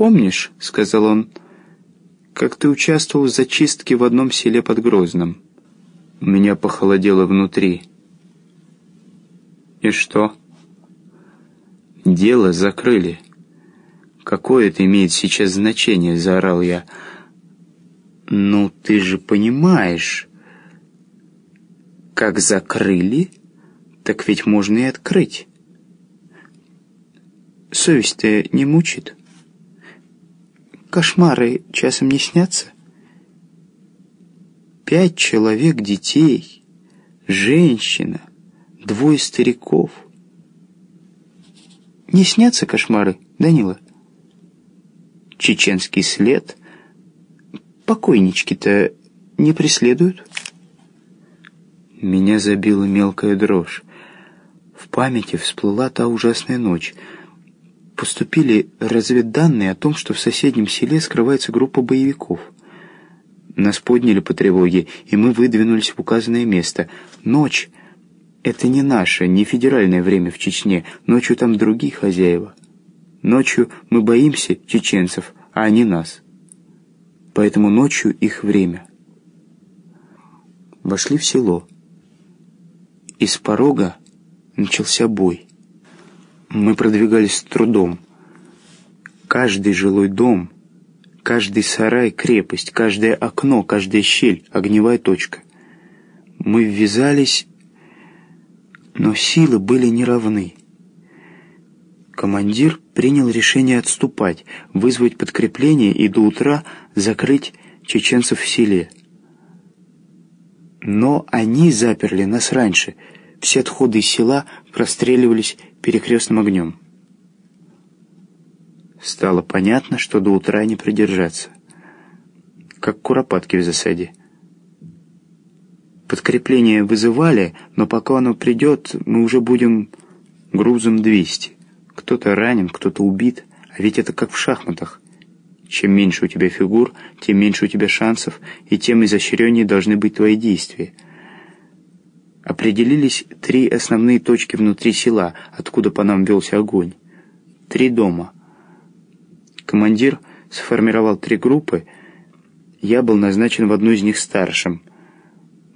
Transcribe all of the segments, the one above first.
помнишь, — сказал он, — как ты участвовал в зачистке в одном селе под Грозным? У меня похолодело внутри. И что? Дело закрыли. Какое это имеет сейчас значение, заорал я. Ну, ты же понимаешь, как закрыли, так ведь можно и открыть. Совесть-то не мучит? Кошмары часом не снятся? Пять человек детей, женщина, двое стариков. Не снятся кошмары, Данила? Чеченский след. Покойнички-то не преследуют? Меня забила мелкая дрожь. В памяти всплыла та ужасная ночь — поступили разведданные о том, что в соседнем селе скрывается группа боевиков. Нас подняли по тревоге, и мы выдвинулись в указанное место. Ночь — это не наше, не федеральное время в Чечне. Ночью там другие хозяева. Ночью мы боимся чеченцев, а они нас. Поэтому ночью их время. Вошли в село. Из порога начался бой. Мы продвигались с трудом. Каждый жилой дом, каждый сарай — крепость, каждое окно, каждая щель — огневая точка. Мы ввязались, но силы были неравны. Командир принял решение отступать, вызвать подкрепление и до утра закрыть чеченцев в селе. Но они заперли нас раньше. Все отходы из села простреливались перекрестным огнем. Стало понятно, что до утра не придержаться. Как куропатки в засаде. Подкрепление вызывали, но пока оно придет, мы уже будем грузом 200. Кто-то ранен, кто-то убит, а ведь это как в шахматах. Чем меньше у тебя фигур, тем меньше у тебя шансов, и тем изощреннее должны быть твои действия — Определились три основные точки внутри села, откуда по нам велся огонь. Три дома. Командир сформировал три группы. Я был назначен в одну из них старшим.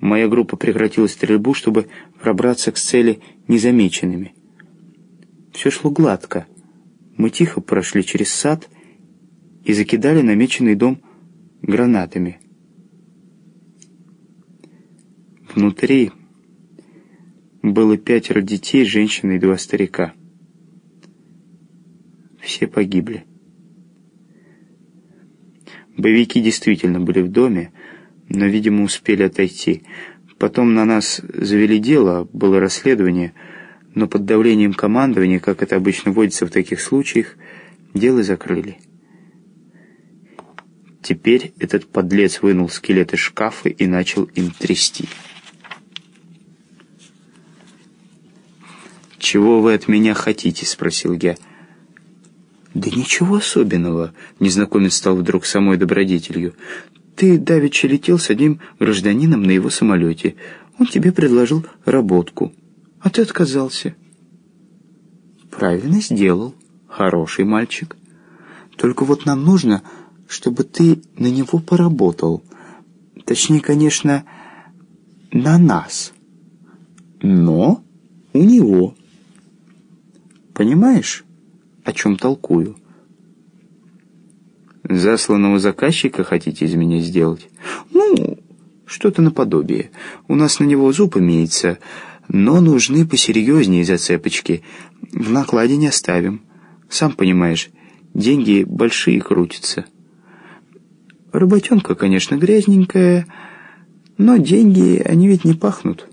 Моя группа прекратила стрельбу, чтобы пробраться к цели незамеченными. Все шло гладко. Мы тихо прошли через сад и закидали намеченный дом гранатами. Внутри было пятеро детей, женщина и два старика. Все погибли. Боевики действительно были в доме, но, видимо, успели отойти. Потом на нас завели дело, было расследование, но под давлением командования, как это обычно водится в таких случаях, дело закрыли. Теперь этот подлец вынул скелет из шкафа и начал им трясти. «Чего вы от меня хотите?» — спросил я. «Да ничего особенного», — незнакомец стал вдруг самой добродетелью. «Ты давеча летел с одним гражданином на его самолете. Он тебе предложил работку, а ты отказался». «Правильно сделал. Хороший мальчик. Только вот нам нужно, чтобы ты на него поработал. Точнее, конечно, на нас. Но у него». Понимаешь, о чем толкую? Засланного заказчика хотите из меня сделать? Ну, что-то наподобие. У нас на него зуб имеется, но нужны посерьезнее зацепочки. В накладе не оставим. Сам понимаешь, деньги большие крутятся. Работенка, конечно, грязненькая, но деньги, они ведь не пахнут».